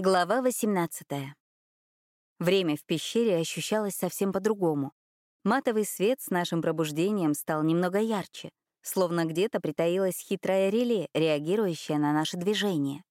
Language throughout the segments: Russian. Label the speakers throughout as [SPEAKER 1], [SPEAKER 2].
[SPEAKER 1] Глава 18. Время в пещере ощущалось совсем по-другому. Матовый свет с нашим пробуждением стал немного ярче, словно где-то притаилась хитрая реле, реагирующая на наши движения.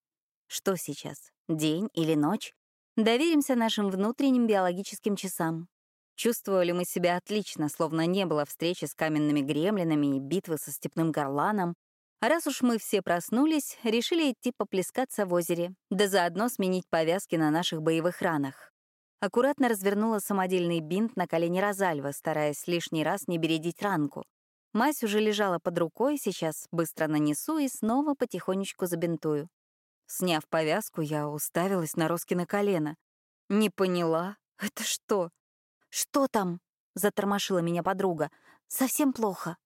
[SPEAKER 1] Что сейчас, день или ночь? Доверимся нашим внутренним биологическим часам. Чувствовали мы себя отлично, словно не было встречи с каменными гремлинами и битвы со степным горланом, а раз уж мы все проснулись, решили идти поплескаться в озере, да заодно сменить повязки на наших боевых ранах. Аккуратно развернула самодельный бинт на колени Розальвы, стараясь лишний раз не бередить ранку. Мазь уже лежала под рукой, сейчас быстро нанесу и снова потихонечку забинтую. Сняв повязку, я уставилась на Роскина колено. Не поняла. Это что?
[SPEAKER 2] «Что там?» — затормошила меня подруга. «Совсем плохо».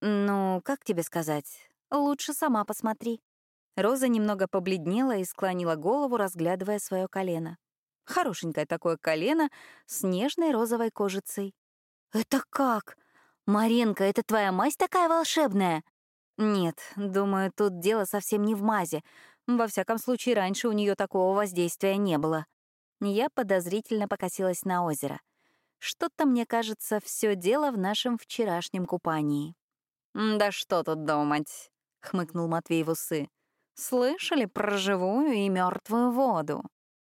[SPEAKER 1] «Ну, как тебе сказать? Лучше сама посмотри. Роза немного побледнела и склонила голову, разглядывая свое колено. Хорошенькое такое колено с нежной розовой кожицей.
[SPEAKER 2] «Это как? Маринка, это твоя мазь такая волшебная?»
[SPEAKER 1] «Нет, думаю, тут дело совсем не в мазе. Во всяком случае, раньше у нее такого воздействия не было». Я подозрительно покосилась на озеро. Что-то, мне кажется, все дело в нашем вчерашнем купании. «Да что тут думать?» — хмыкнул Матвей в усы. «Слышали про живую и мертвую воду?»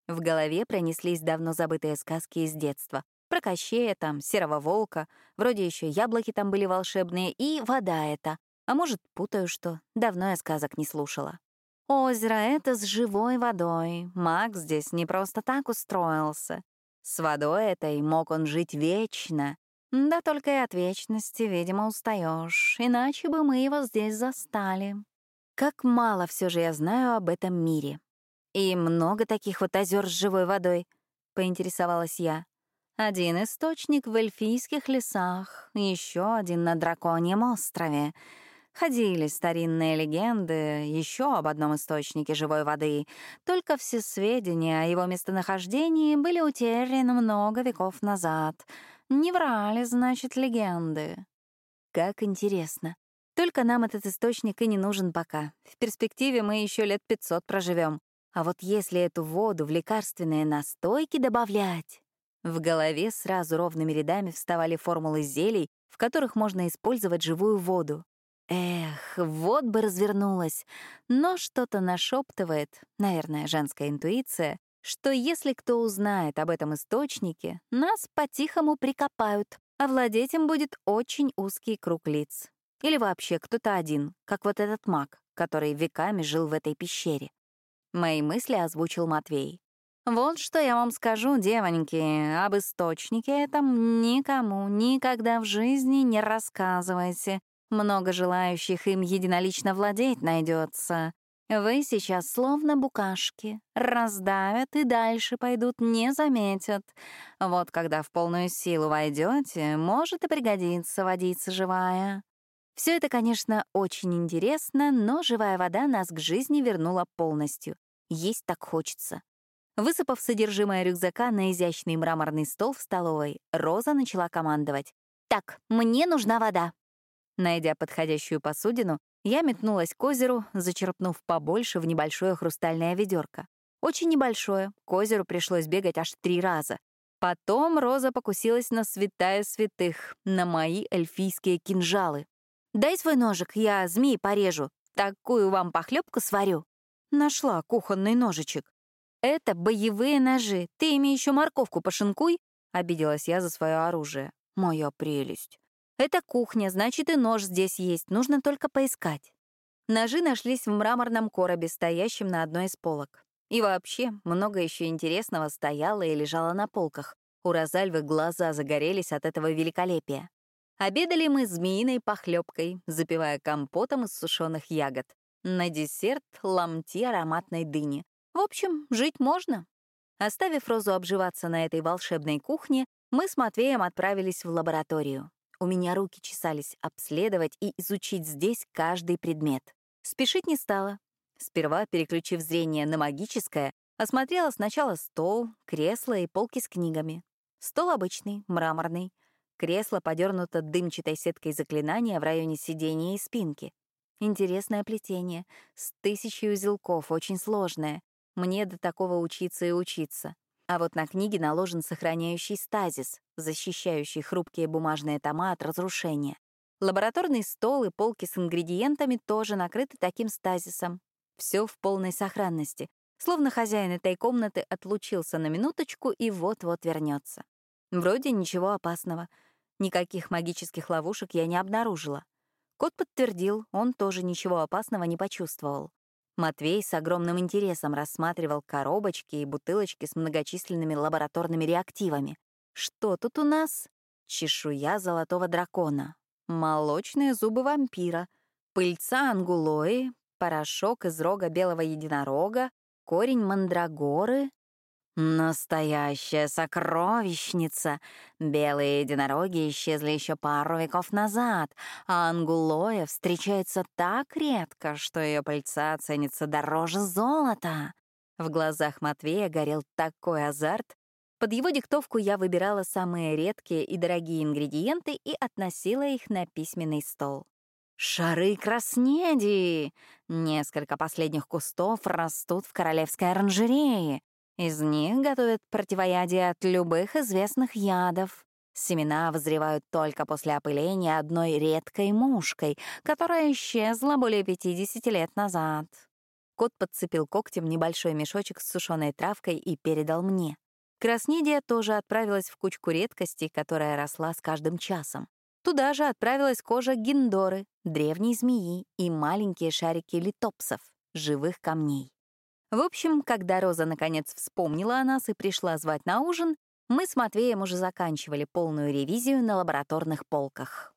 [SPEAKER 1] В голове пронеслись давно забытые сказки из детства. Про Кощея там, Серого Волка, вроде еще яблоки там были волшебные, и вода это. А может, путаю что, давно я сказок не слушала. Озеро это с живой водой. Макс здесь не просто так устроился. С водой этой мог он жить вечно, да только и от вечности, видимо, устаешь, иначе бы мы его здесь застали. Как мало все же я знаю об этом мире. И много таких вот озер с живой водой, поинтересовалась я. Один источник в эльфийских лесах, еще один на Драконьем острове. Ходили старинные легенды еще об одном источнике живой воды, только все сведения о его местонахождении были утеряны много веков назад — не врали, значит, легенды. Как интересно. Только нам этот источник и не нужен пока. В перспективе мы еще лет пятьсот проживем. А вот если эту воду в лекарственные настойки добавлять... В голове сразу ровными рядами вставали формулы зелий, в которых можно использовать живую воду. Эх, вот бы развернулась. Но что-то нашептывает, наверное, женская интуиция, что если кто узнает об этом источнике, нас по-тихому прикопают, а владеть им будет очень узкий круг лиц. Или вообще кто-то один, как вот этот маг, который веками жил в этой пещере. Мои мысли озвучил Матвей. «Вот что я вам скажу, девоньки, об источнике этом никому никогда в жизни не рассказывайте. Много желающих им единолично владеть найдется. Вы сейчас словно букашки, раздавят и дальше пойдут, не заметят. Вот когда в полную силу войдете, может и пригодиться водица живая. Все это, конечно, очень интересно, но живая вода нас к жизни вернула полностью. Есть так хочется. Высыпав содержимое рюкзака на изящный мраморный стол в столовой, Роза начала командовать.
[SPEAKER 2] «Так, мне нужна вода».
[SPEAKER 1] Найдя подходящую посудину, я метнулась к озеру, зачерпнув побольше в небольшое хрустальное ведерко. Очень небольшое, к озеру пришлось бегать аж три раза. Потом Роза покусилась на святая святых, на мои эльфийские кинжалы. «Дай свой ножик, я змей порежу. Такую вам похлебку сварю». Нашла кухонный ножичек. «Это боевые ножи. Ты ими еще морковку пошинкуй», — обиделась я за свое оружие. Моя прелесть. Это кухня, значит, и нож здесь есть, нужно только поискать. Ножи нашлись в мраморном коробе, стоящем на одной из полок. И вообще, много еще интересного стояло и лежало на полках. У Розальвы глаза загорелись от этого великолепия. Обедали мы змеиной похлебкой, запивая компотом из сушеных ягод. На десерт — ломти ароматной дыни. В общем, жить можно. Оставив Розу обживаться на этой волшебной кухне, мы с Матвеем отправились в лабораторию. У меня руки чесались обследовать и изучить здесь каждый предмет. Спешить не стала. Сперва, переключив зрение на магическое, осмотрела сначала стол, кресло и полки с книгами. Стол обычный, мраморный. Кресло подернуто дымчатой сеткой заклинания в районе сидения и спинки. Интересное плетение, с тысячей узелков, очень сложное. Мне до такого учиться и учиться. А вот на книге наложен сохраняющий стазис, защищающий хрупкие бумажные тома от разрушения. Лабораторный стол и полки с ингредиентами тоже накрыты таким стазисом. Все в полной сохранности, словно хозяин этой комнаты отлучился на минуточку и вот-вот вернется. Вроде ничего опасного. Никаких магических ловушек я не обнаружила. Кот подтвердил, он тоже ничего опасного не почувствовал. Матвей с огромным интересом рассматривал коробочки и бутылочки с многочисленными лабораторными реактивами. Что тут у нас? Чешуя золотого дракона, молочные зубы вампира, пыльца ангулои, порошок из рога белого единорога, корень мандрагоры, Настоящая сокровищница. Белые единороги исчезли еще пару веков назад, а ангулоя встречается так редко, что ее пыльца ценится дороже золота. В глазах Матвея горел такой азарт. Под его диктовку я выбирала самые редкие и дорогие ингредиенты и относила их на письменный стол. Шары краснеди! Несколько последних кустов растут в королевской оранжерее. Из них готовят противоядие от любых известных ядов. Семена вызревают только после опыления одной редкой мушкой, которая исчезла более 50 лет назад. Кот подцепил когтем небольшой мешочек с сушеной травкой и передал мне. Краснидия тоже отправилась в кучку редкостей, которая росла с каждым часом. Туда же отправилась кожа гиндоры, древней змеи и маленькие шарики литопсов, живых камней. В общем, когда Роза наконец вспомнила о нас и пришла звать на ужин, мы с Матвеем уже заканчивали полную ревизию на лабораторных полках.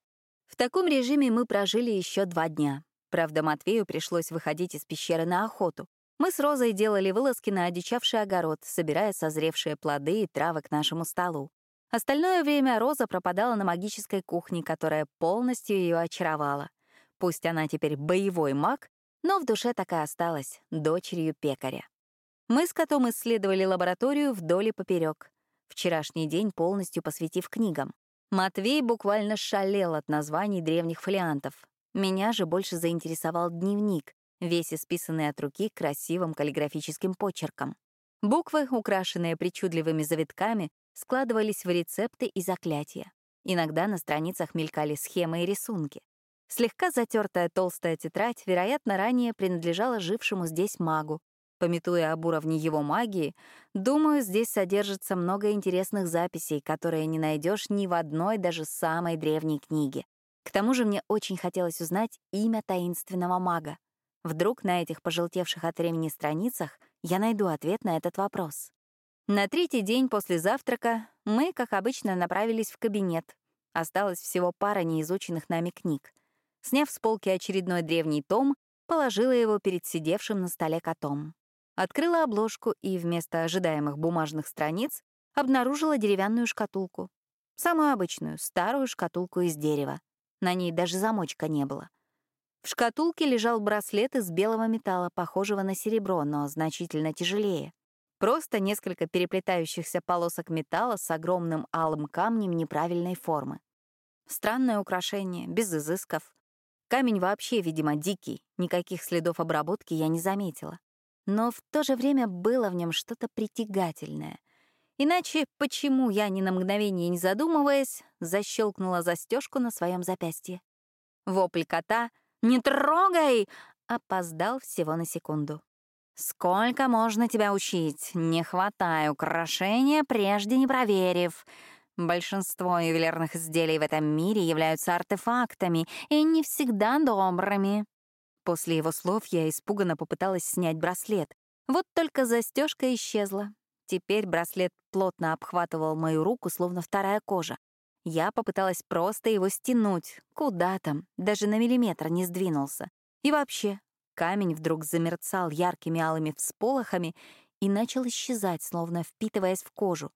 [SPEAKER 1] В таком режиме мы прожили еще два дня. Правда, Матвею пришлось выходить из пещеры на охоту. Мы с Розой делали вылазки на одичавший огород, собирая созревшие плоды и травы к нашему столу. Остальное время Роза пропадала на магической кухне, которая полностью ее очаровала. Пусть она теперь боевой маг, но в душе так и осталась дочерью пекаря. Мы с котом исследовали лабораторию вдоль и поперек. Вчерашний день полностью посвятив книгам. Матвей буквально шалел от названий древних фолиантов. Меня же больше заинтересовал дневник, весь исписанный от руки красивым каллиграфическим почерком. Буквы, украшенные причудливыми завитками, складывались в рецепты и заклятия. Иногда на страницах мелькали схемы и рисунки. Слегка затертая толстая тетрадь, вероятно, ранее принадлежала жившему здесь магу. Пометуя об уровне его магии, думаю, здесь содержится много интересных записей, которые не найдешь ни в одной даже самой древней книге. К тому же мне очень хотелось узнать имя таинственного мага. Вдруг на этих пожелтевших от времени страницах я найду ответ на этот вопрос. На третий день после завтрака мы, как обычно, направились в кабинет. Осталось всего пара неизученных нами книг. Сняв с полки очередной древний том, положила его перед сидевшим на столе котом. Открыла обложку и вместо ожидаемых бумажных страниц обнаружила деревянную шкатулку. Самую обычную, старую шкатулку из дерева. На ней даже замочка не было. В шкатулке лежал браслет из белого металла, похожего на серебро, но значительно тяжелее. Просто несколько переплетающихся полосок металла с огромным алым камнем неправильной формы. Странное украшение, без изысков. Камень вообще, видимо, дикий, никаких следов обработки я не заметила. Но в то же время было в нем что-то притягательное. Иначе почему я ни на мгновение не задумываясь защелкнула застежку на своем запястье? Вопль кота «Не трогай!» опоздал всего на секунду. «Сколько можно тебя учить? Не хватай украшения, прежде не проверив. Большинство ювелирных изделий в этом мире являются артефактами и не всегда добрыми. После его слов я испуганно попыталась снять браслет. Вот только застежка исчезла. Теперь браслет плотно обхватывал мою руку, словно вторая кожа. Я попыталась просто его стянуть. Куда там? Даже на миллиметр не сдвинулся. И вообще, камень вдруг замерцал яркими алыми всполохами и начал исчезать, словно впитываясь в кожу.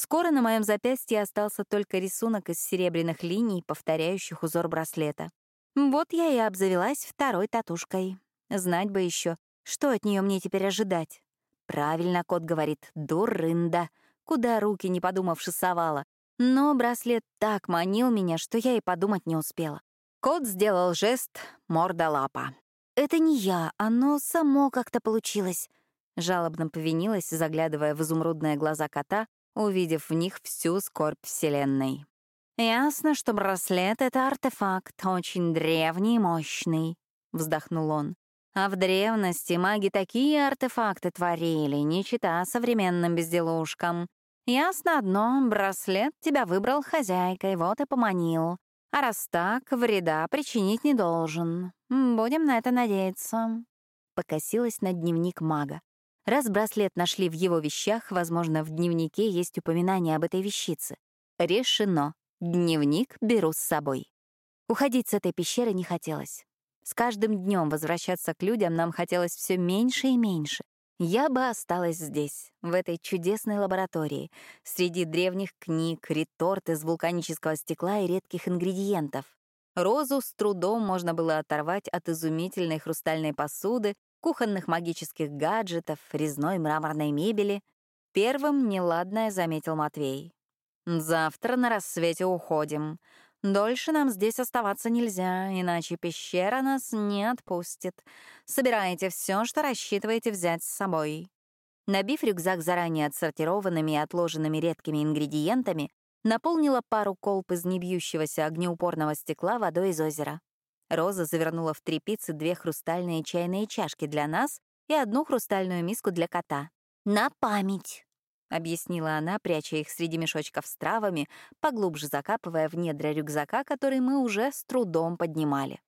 [SPEAKER 1] Скоро на моем запястье остался только рисунок из серебряных линий, повторяющих узор браслета. Вот я и обзавелась второй татушкой. Знать бы еще, что от нее мне теперь ожидать. Правильно кот говорит, дурында, куда руки, не подумавши, совала. Но браслет так манил меня, что я и подумать не успела. Кот сделал жест морда лапа. «Это не я, оно само как-то получилось», — Жалобно повинилась, заглядывая в изумрудные глаза кота, увидев в них всю скорбь Вселенной. «Ясно, что браслет — это артефакт, очень древний и мощный», — вздохнул он. «А в древности маги такие артефакты творили, не чита современным безделушкам. Ясно одно, браслет тебя выбрал хозяйкой, вот и поманил. А раз так, вреда причинить не должен. Будем на это надеяться». Покосилась на дневник мага. Раз браслет нашли в его вещах, возможно, в дневнике есть упоминание об этой вещице. Решено. Дневник беру с собой. Уходить с этой пещеры не хотелось. С каждым днем возвращаться к людям нам хотелось все меньше и меньше. Я бы осталась здесь, в этой чудесной лаборатории, среди древних книг, реторт из вулканического стекла и редких ингредиентов. Розу с трудом можно было оторвать от изумительной хрустальной посуды, кухонных магических гаджетов, резной мраморной мебели. Первым неладное заметил Матвей. «Завтра на рассвете уходим. Дольше нам здесь оставаться нельзя, иначе пещера нас не отпустит. Собирайте все, что рассчитываете взять с собой». Набив рюкзак заранее отсортированными и отложенными редкими ингредиентами, наполнила пару колб из небьющегося огнеупорного стекла водой из озера. Роза завернула в три пиццы две хрустальные чайные чашки для нас и одну хрустальную миску для кота. «На память!» — объяснила она, пряча их среди мешочков с травами, поглубже закапывая в недра рюкзака, который мы уже с трудом поднимали.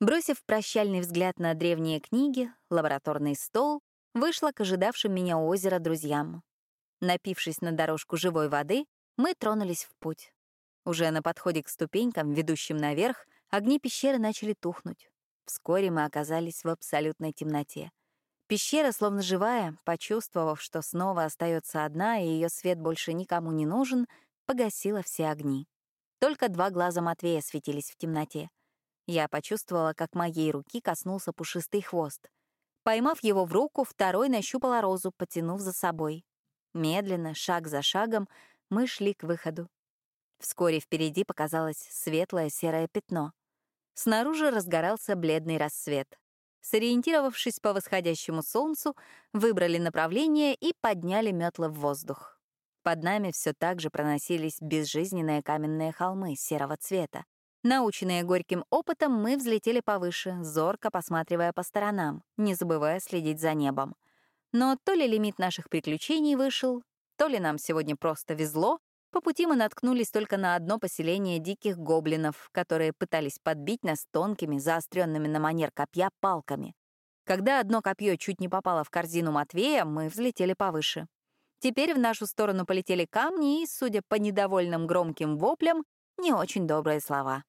[SPEAKER 1] Бросив прощальный взгляд на древние книги, лабораторный стол, вышла к ожидавшим меня у озера друзьям. Напившись на дорожку живой воды, мы тронулись в путь. Уже на подходе к ступенькам, ведущим наверх, Огни пещеры начали тухнуть. Вскоре мы оказались в абсолютной темноте. Пещера, словно живая, почувствовав, что снова остается одна и ее свет больше никому не нужен, погасила все огни. Только два глаза Матвея светились в темноте. Я почувствовала, как моей руки коснулся пушистый хвост. Поймав его в руку, второй нащупала розу, потянув за собой. Медленно, шаг за шагом, мы шли к выходу. Вскоре впереди показалось светлое серое пятно. Снаружи разгорался бледный рассвет. Сориентировавшись по восходящему солнцу, выбрали направление и подняли метлы в воздух. Под нами все так же проносились безжизненные каменные холмы серого цвета. Наученные горьким опытом, мы взлетели повыше, зорко посматривая по сторонам, не забывая следить за небом. Но то ли лимит наших приключений вышел, то ли нам сегодня просто везло, по пути мы наткнулись только на одно поселение диких гоблинов, которые пытались подбить нас тонкими, заостренными на манер копья палками. Когда одно копье чуть не попало в корзину Матвея, мы взлетели повыше. Теперь в нашу сторону полетели камни и, судя по недовольным громким воплям, не очень добрые слова.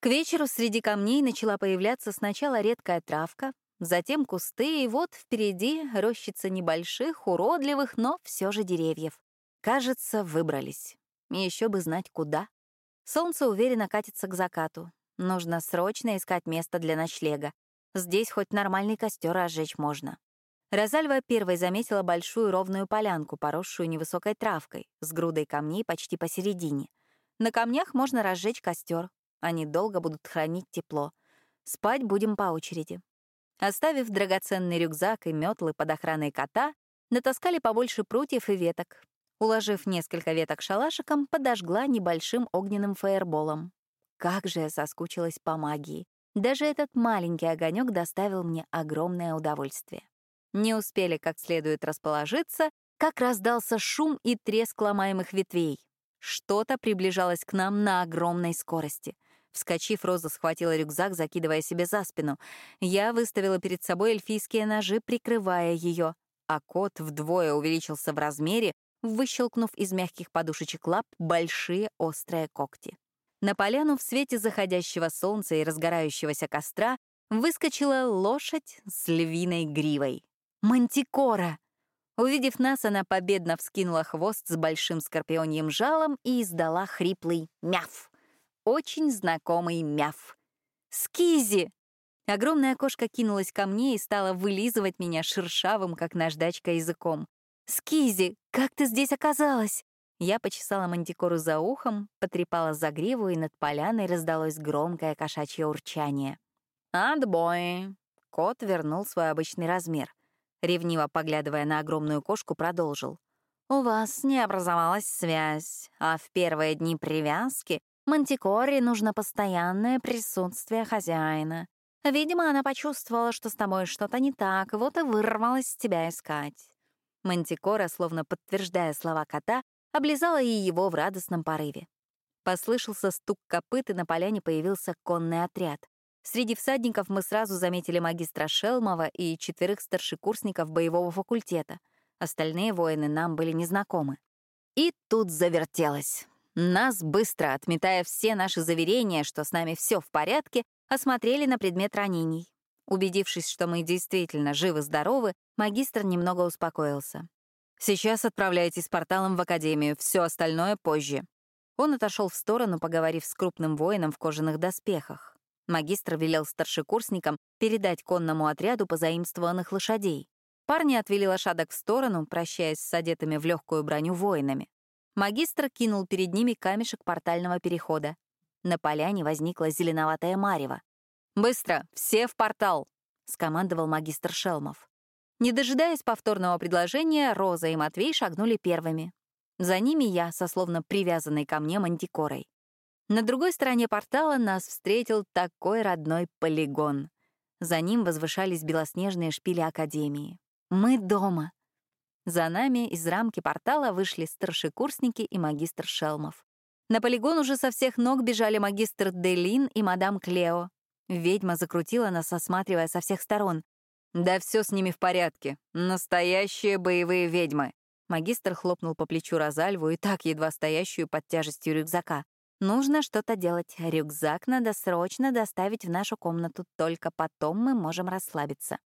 [SPEAKER 1] К вечеру среди камней начала появляться сначала редкая травка, затем кусты, и вот впереди рощица небольших, уродливых, но все же деревьев. Кажется, выбрались. Еще бы знать, куда. Солнце уверенно катится к закату. Нужно срочно искать место для ночлега. Здесь хоть нормальный костер разжечь можно. Розальва первой заметила большую ровную полянку, поросшую невысокой травкой, с грудой камней почти посередине. На камнях можно разжечь костер. Они долго будут хранить тепло. Спать будем по очереди. Оставив драгоценный рюкзак и метлы под охраной кота, натаскали побольше прутьев и веток, Уложив несколько веток шалашиком, подожгла небольшим огненным фаерболом. Как же я соскучилась по магии. Даже этот маленький огонек доставил мне огромное удовольствие. Не успели как следует расположиться, как раздался шум и треск ломаемых ветвей. Что-то приближалось к нам на огромной скорости. Вскочив, Роза схватила рюкзак, закидывая себе за спину. Я выставила перед собой эльфийские ножи, прикрывая ее, а кот вдвое увеличился в размере, выщелкнув из мягких подушечек лап большие острые когти. На поляну в свете заходящего солнца и разгорающегося костра выскочила лошадь с львиной гривой. Мантикора! Увидев нас, она победно вскинула хвост с большим скорпионьим жалом и издала хриплый мяв. Очень знакомый мяв. «Скизи!» Огромная кошка кинулась ко мне и стала вылизывать меня шершавым, как наждачка, языком. «Скизи, как ты здесь оказалась?» Я почесала мантикору за ухом, потрепала за гриву, и над поляной раздалось громкое кошачье урчание. «Отбой!» Кот вернул свой обычный размер. ревниво поглядывая на огромную кошку, продолжил. «У вас не образовалась связь, а в первые дни привязки Мантикоре нужно постоянное присутствие хозяина. Видимо, она почувствовала, что с тобой что-то не так, вот и вырвалась тебя искать». Мантикора, словно подтверждая слова кота, облизала и его в радостном порыве. Послышался стук копыт, и на поляне появился конный отряд. Среди всадников мы сразу заметили магистра Шелмова и четырех старшекурсников боевого факультета. Остальные воины нам были незнакомы. И тут завертелось. Нас, быстро отметая все наши заверения, что с нами все в порядке, осмотрели на предмет ранений. Убедившись, что мы действительно живы-здоровы, магистр немного успокоился. «Сейчас отправляйтесь порталом в академию, все остальное позже». Он отошел в сторону, поговорив с крупным воином в кожаных доспехах. Магистр велел старшекурсникам передать конному отряду позаимствованных лошадей. Парни отвели лошадок в сторону, прощаясь с одетыми в легкую броню воинами. Магистр кинул перед ними камешек портального перехода. На поляне возникла зеленоватая марево. «Быстро! Все в портал!» — скомандовал магистр Шелмов. Не дожидаясь повторного предложения, Роза и Матвей шагнули первыми. За ними я, со словно привязанной ко мне мантикорой. На другой стороне портала нас встретил такой родной полигон. За ним возвышались белоснежные шпили Академии. Мы дома. За нами из рамки портала вышли старшекурсники и магистр Шелмов. На полигон уже со всех ног бежали магистр Делин и мадам Клео. Ведьма закрутила нас, осматривая со всех сторон. «Да все с ними в порядке. Настоящие боевые ведьмы». Магистр хлопнул по плечу Розальву и так едва стоящую под тяжестью рюкзака. «Нужно что-то делать. Рюкзак надо срочно доставить в нашу комнату, только потом мы можем расслабиться».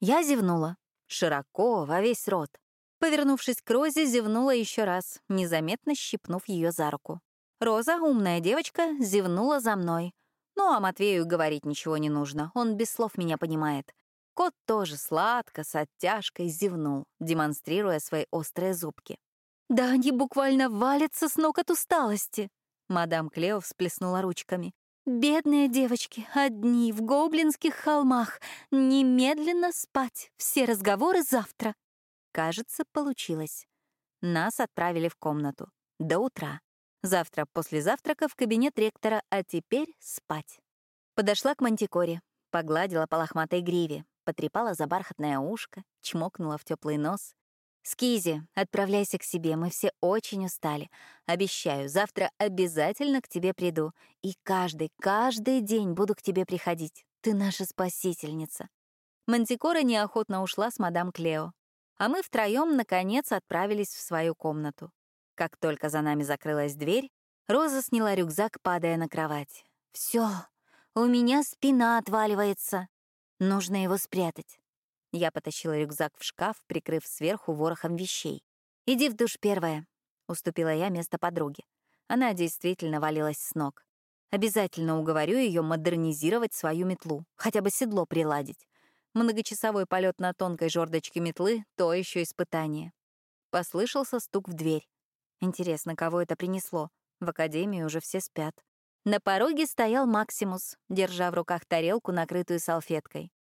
[SPEAKER 1] Я зевнула. Широко, во весь рот. Повернувшись к Розе, зевнула еще раз, незаметно щипнув ее за руку. Роза, умная девочка, зевнула за мной. Ну, а Матвею говорить ничего не нужно, он без слов меня понимает. Кот тоже сладко, с оттяжкой зевнул, демонстрируя свои острые зубки. «Да они буквально валятся с ног от усталости!» Мадам Клео всплеснула ручками. «Бедные девочки, одни в гоблинских холмах. Немедленно спать, все разговоры завтра». Кажется, получилось. Нас отправили в комнату. До утра. Завтра после завтрака в кабинет ректора, а теперь спать. Подошла к мантикоре, погладила по лохматой гриве, потрепала за бархатное ушко, чмокнула в теплый нос. «Скизи, отправляйся к себе, мы все очень устали. Обещаю, завтра обязательно к тебе приду. И каждый, каждый день буду к тебе приходить. Ты наша спасительница». Мантикора неохотно ушла с мадам Клео а мы втроем, наконец, отправились в свою комнату. Как только за нами закрылась дверь, Роза сняла рюкзак, падая на кровать. Все, у меня спина отваливается. Нужно его спрятать. Я потащила рюкзак в шкаф, прикрыв сверху ворохом вещей. «Иди в душ первая», — уступила я место подруге. Она действительно валилась с ног. Обязательно уговорю ее модернизировать свою метлу, хотя бы седло приладить. Многочасовой полет на тонкой жердочке метлы — то еще испытание. Послышался стук в дверь. Интересно, кого это принесло? В академии уже все спят. На пороге стоял Максимус, держа в руках тарелку, накрытую салфеткой.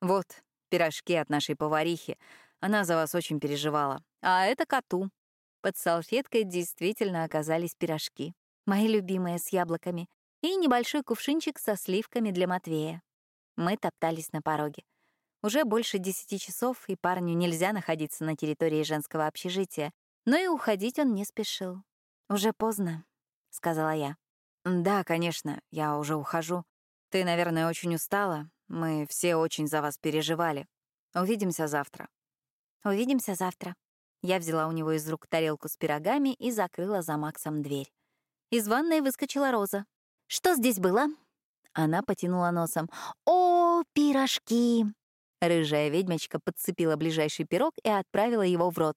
[SPEAKER 1] «Вот, пирожки от нашей поварихи. Она за вас очень переживала. А это коту». Под салфеткой действительно оказались пирожки. Мои любимые с яблоками. И небольшой кувшинчик со сливками для Матвея. Мы топтались на пороге. Уже больше десяти часов, и парню нельзя находиться на территории женского общежития, но и уходить он не спешил. «Уже поздно», — сказала я. «Да, конечно, я уже ухожу. Ты, наверное, очень устала. Мы все очень за вас переживали. Увидимся завтра». «Увидимся завтра». Я взяла у него из рук тарелку с пирогами и закрыла за Максом дверь. Из ванной выскочила Роза. «Что здесь было?» Она потянула носом. «О, пирожки! Рыжая ведьмочка подцепила ближайший пирог и отправила его в рот.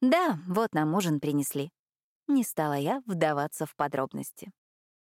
[SPEAKER 1] «Да, вот нам ужин принесли». Не стала я вдаваться в подробности.